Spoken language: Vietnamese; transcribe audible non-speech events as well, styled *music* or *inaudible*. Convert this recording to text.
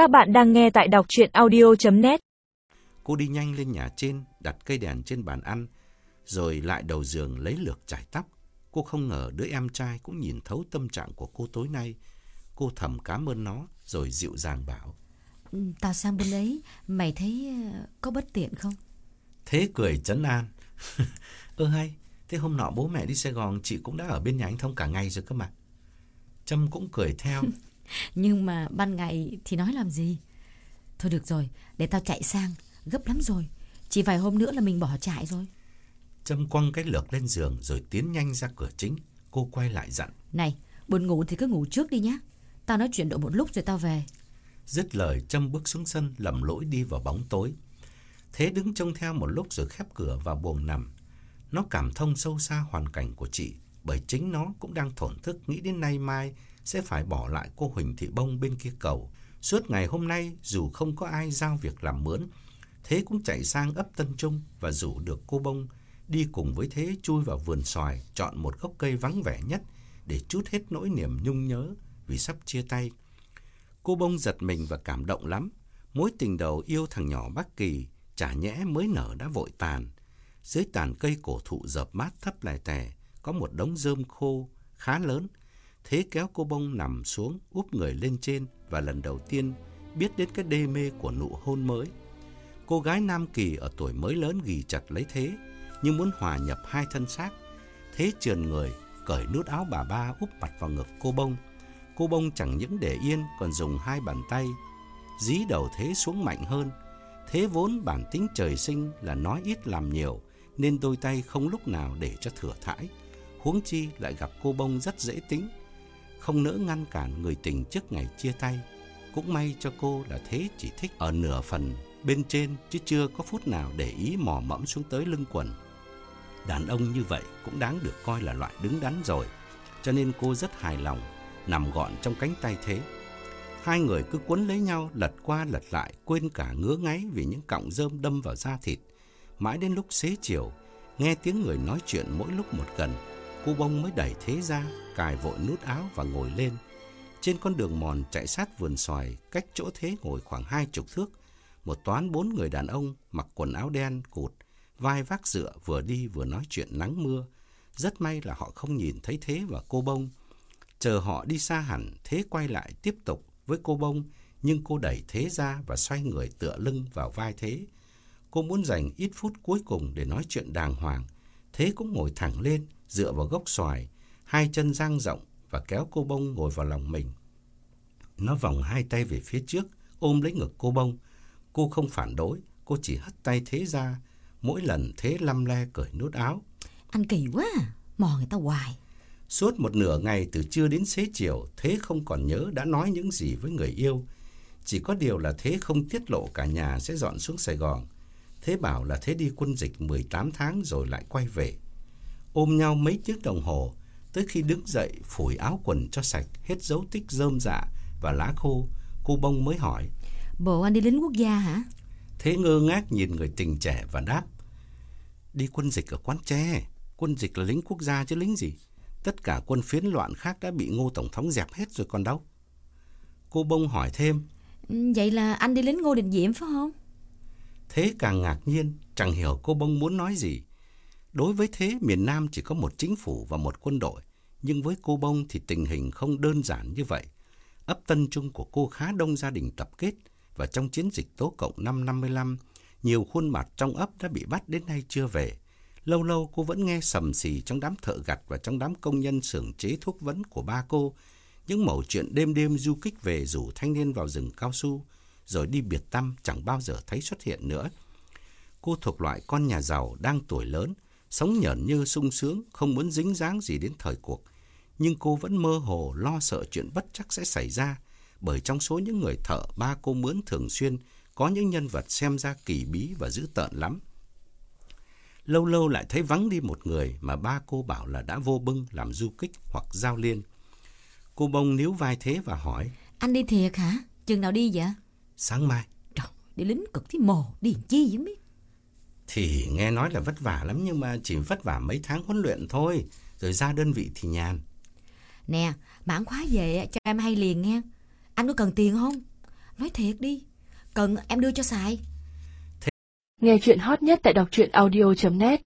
Các bạn đang nghe tại đọc chuyện audio.net Cô đi nhanh lên nhà trên, đặt cây đèn trên bàn ăn, rồi lại đầu giường lấy lược chải tóc. Cô không ngờ đứa em trai cũng nhìn thấu tâm trạng của cô tối nay. Cô thầm cảm ơn nó, rồi dịu dàng bảo. Ừ, Tao sang bên đấy, mày thấy ờ, có bất tiện không? Thế cười chấn an. *laughs* Ơ hay, thế hôm nọ bố mẹ đi Sài Gòn chị cũng đã ở bên nhà anh Thông cả ngày rồi cơ mà. Trâm cũng cười theo. *laughs* Nhưng mà ban ngày thì nói làm gì? Thôi được rồi, để tao chạy sang, gấp lắm rồi. Chỉ vài hôm nữa là mình bỏ trại rồi. Trâm quăng cái lược lên giường rồi tiến nhanh ra cửa chính. Cô quay lại dặn. Này, buồn ngủ thì cứ ngủ trước đi nhá. Tao nói chuyện độ một lúc rồi tao về. Dứt lời Trâm bước xuống sân lầm lỗi đi vào bóng tối. Thế đứng trông theo một lúc rồi khép cửa vào buồng nằm. Nó cảm thông sâu xa hoàn cảnh của chị, bởi chính nó cũng đang thổn thức nghĩ đến nay mai sẽ phải bỏ lại cô Huỳnh Thị Bông bên kia cầu. Suốt ngày hôm nay dù không có ai giao việc làm mướn, Thế cũng chạy sang ấp Tân Trung và rủ được cô Bông đi cùng với Thế chui vào vườn xoài, chọn một gốc cây vắng vẻ nhất để chút hết nỗi niềm nhung nhớ vì sắp chia tay. Cô Bông giật mình và cảm động lắm. Mối tình đầu yêu thằng nhỏ Bắc Kỳ chả nhẽ mới nở đã vội tàn. Dưới tàn cây cổ thụ dập mát thấp lại tè, có một đống rơm khô khá lớn. Thế kéo cô Bông nằm xuống, úp người lên trên và lần đầu tiên biết đến cái đê mê của nụ hôn mới. Cô gái Nam Kỳ ở tuổi mới lớn ghi chặt lấy Thế, nhưng muốn hòa nhập hai thân xác. Thế trườn người, cởi nút áo bà ba úp mặt vào ngực cô Bông. Cô Bông chẳng những để yên còn dùng hai bàn tay dí đầu Thế xuống mạnh hơn. Thế vốn bản tính trời sinh là nói ít làm nhiều, nên đôi tay không lúc nào để cho thừa thãi. Huống chi lại gặp cô Bông rất dễ tính, không nỡ ngăn cản người tình trước ngày chia tay. Cũng may cho cô là Thế chỉ thích ở nửa phần bên trên chứ chưa có phút nào để ý mò mẫm xuống tới lưng quần. Đàn ông như vậy cũng đáng được coi là loại đứng đắn rồi, cho nên cô rất hài lòng, nằm gọn trong cánh tay thế. Hai người cứ quấn lấy nhau lật qua lật lại, quên cả ngứa ngáy vì những cọng rơm đâm vào da thịt. Mãi đến lúc xế chiều, nghe tiếng người nói chuyện mỗi lúc một gần, cô bông mới đẩy thế ra, cài vội nút áo và ngồi lên. Trên con đường mòn chạy sát vườn xoài, cách chỗ thế ngồi khoảng hai chục thước, một toán bốn người đàn ông mặc quần áo đen cụt, vai vác dựa vừa đi vừa nói chuyện nắng mưa. Rất may là họ không nhìn thấy Thế và cô Bông. Chờ họ đi xa hẳn, Thế quay lại tiếp tục với cô Bông, nhưng cô đẩy Thế ra và xoay người tựa lưng vào vai Thế. Cô muốn dành ít phút cuối cùng để nói chuyện đàng hoàng. Thế cũng ngồi thẳng lên, dựa vào gốc xoài, hai chân dang rộng và kéo cô Bông ngồi vào lòng mình. Nó vòng hai tay về phía trước, ôm lấy ngực cô Bông, Cô không phản đối, cô chỉ hất tay thế ra, mỗi lần thế lăm le cởi nút áo. Anh kỳ quá à, mò người ta hoài. Suốt một nửa ngày từ trưa đến xế chiều, Thế không còn nhớ đã nói những gì với người yêu. Chỉ có điều là Thế không tiết lộ cả nhà sẽ dọn xuống Sài Gòn. Thế bảo là Thế đi quân dịch 18 tháng rồi lại quay về. Ôm nhau mấy tiếng đồng hồ, tới khi đứng dậy phủi áo quần cho sạch, hết dấu tích rơm dạ và lá khô, cô bông mới hỏi. Bộ anh đi lính quốc gia hả? Thế ngơ ngác nhìn người tình trẻ và đáp. Đi quân dịch ở quán tre, quân dịch là lính quốc gia chứ lính gì. Tất cả quân phiến loạn khác đã bị ngô tổng thống dẹp hết rồi còn đâu. Cô bông hỏi thêm. Ừ, vậy là anh đi lính ngô đình diệm phải không? Thế càng ngạc nhiên, chẳng hiểu cô bông muốn nói gì. Đối với thế, miền Nam chỉ có một chính phủ và một quân đội. Nhưng với cô bông thì tình hình không đơn giản như vậy. Ấp Tân Trung của cô khá đông gia đình tập kết và trong chiến dịch tố cộng năm 55, nhiều khuôn mặt trong ấp đã bị bắt đến nay chưa về. Lâu lâu cô vẫn nghe sầm xì trong đám thợ gặt và trong đám công nhân xưởng chế thuốc vấn của ba cô. Những mẩu chuyện đêm đêm du kích về rủ thanh niên vào rừng cao su, rồi đi biệt tâm chẳng bao giờ thấy xuất hiện nữa. Cô thuộc loại con nhà giàu đang tuổi lớn, sống nhởn như sung sướng, không muốn dính dáng gì đến thời cuộc. Nhưng cô vẫn mơ hồ lo sợ chuyện bất chắc sẽ xảy ra, bởi trong số những người thợ ba cô mướn thường xuyên có những nhân vật xem ra kỳ bí và dữ tợn lắm. Lâu lâu lại thấy vắng đi một người mà ba cô bảo là đã vô bưng làm du kích hoặc giao liên. Cô bông níu vai thế và hỏi. Anh đi thiệt hả? Chừng nào đi vậy? Sáng mai. Trời, đi lính cực thì mồ, đi chi vậy biết? Thì nghe nói là vất vả lắm nhưng mà chỉ vất vả mấy tháng huấn luyện thôi, rồi ra đơn vị thì nhàn. Nè, mãn khóa về cho em hay liền nghe. Anh có cần tiền không? Nói thiệt đi. Cần em đưa cho xài. Nghe chuyện hot nhất tại đọc truyện audio.net